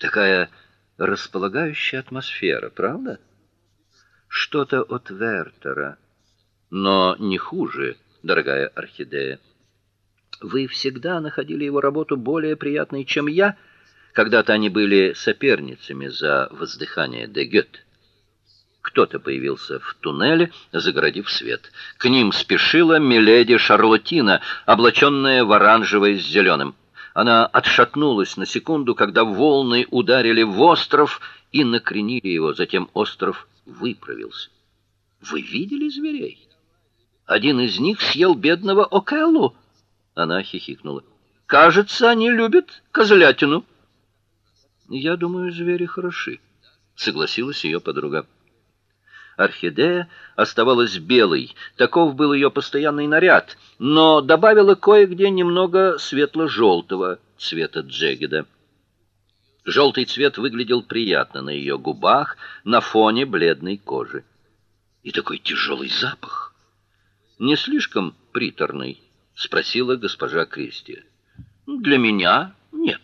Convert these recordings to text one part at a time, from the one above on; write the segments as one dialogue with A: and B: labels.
A: Такая располагающая атмосфера, правда? Что-то от Вертера, но не хуже, дорогая орхидея. Вы всегда находили его работу более приятной, чем я. Когда-то они были соперницами за воздыхание де Гёте. Кто-то появился в туннеле, загородив свет. К ним спешила миледи Шарлотина, облаченная в оранжевое с зеленым. Она отшатнулась на секунду, когда волны ударили в остров и накренили его, затем остров выправился. Вы видели зверей? Один из них съел бедного Океллу. Она хихикнула. Кажется, они любят козлятину. Я думаю, звери хороши, согласилась ее подруга. Орхидея оставалась белой, таков был ее постоянный наряд, но добавила кое-где немного светло желтого цвета джегеда. Желтый цвет выглядел приятно на ее губах на фоне бледной кожи. И такой тяжелый запах. Не слишком приторный, спросила госпожа Кристи. Для меня нет.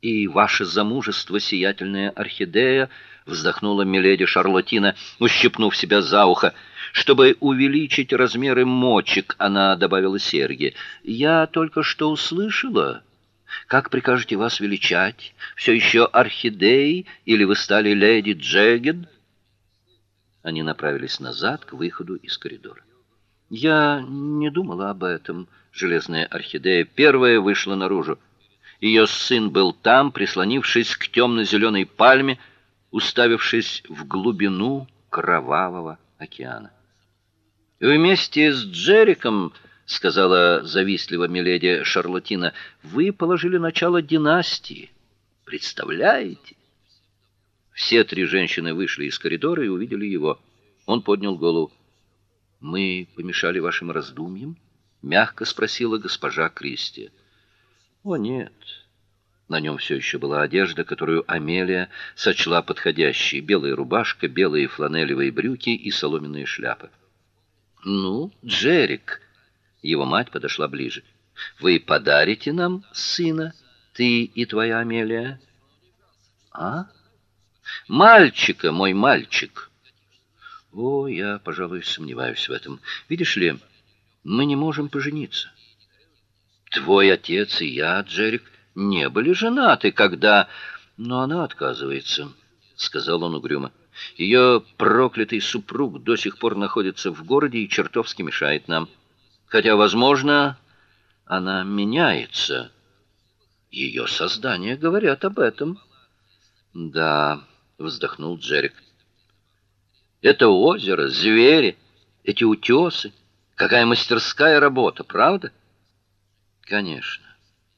A: И ваше замужество, сиятельная орхидея, вздохнула миледи Шарлотина, ущипнув себя за ухо. Чтобы увеличить размеры мочек, она добавила серьги. Я только что услышала. Как прикажете вас величать? Все еще орхидеей или вы стали леди Джеггед? Они направились назад к выходу из коридора. Я не думала об этом. Железная орхидея первая вышла наружу. Ее сын был там, прислонившись к темно зеленой пальме, уставившись в глубину кровавого океана. И вместе с Джериком, сказала завистливо миледи Шарлотина, вы положили начало династии. Представляете? Все три женщины вышли из коридора и увидели его. Он поднял голову. Мы помешали вашим раздумьям? мягко спросила госпожа Кристи. О нет. На нем все еще была одежда, которую Амелия сочла подходящей: белая рубашка, белые фланелевые брюки и соломенная шляпа. Ну, Джерик, его мать подошла ближе. Вы подарите нам сына, ты и твоя Амелия? А? Мальчика, мой мальчик. О, я, пожалуй, сомневаюсь в этом. Видишь ли, мы не можем пожениться. Твой отец и я, Джерик, не были женаты, когда, но она отказывается, сказал он угрюмо. Ее проклятый супруг до сих пор находится в городе и чертовски мешает нам. Хотя, возможно, она меняется. Ее создания говорят об этом. Да, вздохнул Джерик. Это озеро, звери, эти утесы. Какая мастерская работа, правда? Конечно.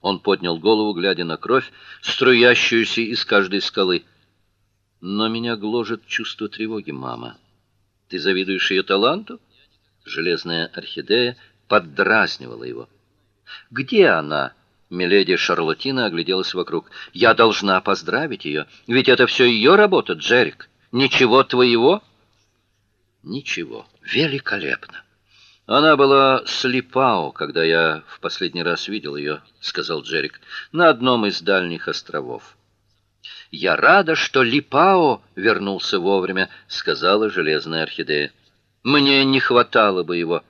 A: Он поднял голову, глядя на кровь, струящуюся из каждой скалы. Но меня гложет чувство тревоги, мама. Ты завидуешь ее таланту? Железная орхидея поддразнивала его. Где она? Миледи Шарлотина огляделась вокруг. Я должна поздравить ее, ведь это все ее работа, Джерик. Ничего твоего? Ничего. Великолепно. Она была слепао, когда я в последний раз видел ее, сказал Джерик, на одном из дальних островов. Я рада, что Липао вернулся вовремя, сказала железная орхидея. Мне не хватало бы его,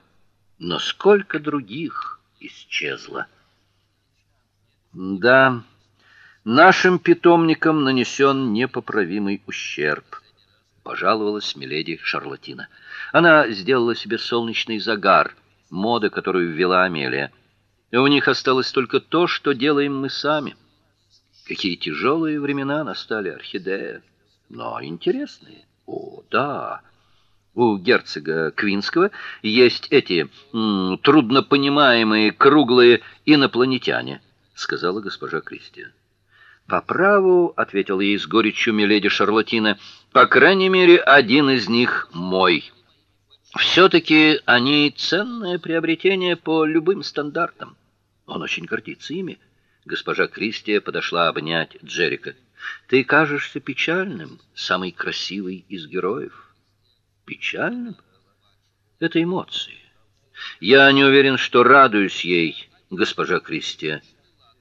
A: но сколько других исчезло. Да, нашим питомникам нанесен непоправимый ущерб пожаловалась миледи Шарлотина. Она сделала себе солнечный загар, мода, которую ввела Амелия. И у них осталось только то, что делаем мы сами. Какие тяжелые времена настали, орхидея, но интересные. О, да. У герцога Квинского есть эти м, труднопонимаемые круглые инопланетяне, сказала госпожа Кристия. По праву, ответил ей с горечью миледи Шарлотина. По крайней мере, один из них мой. все таки они ценное приобретение по любым стандартам. Он очень гордится ими. Госпожа Кристия подошла обнять Джерика. Ты кажешься печальным, самый красивый из героев. Печальным? Это эмоции. Я не уверен, что радуюсь ей, госпожа Кристия.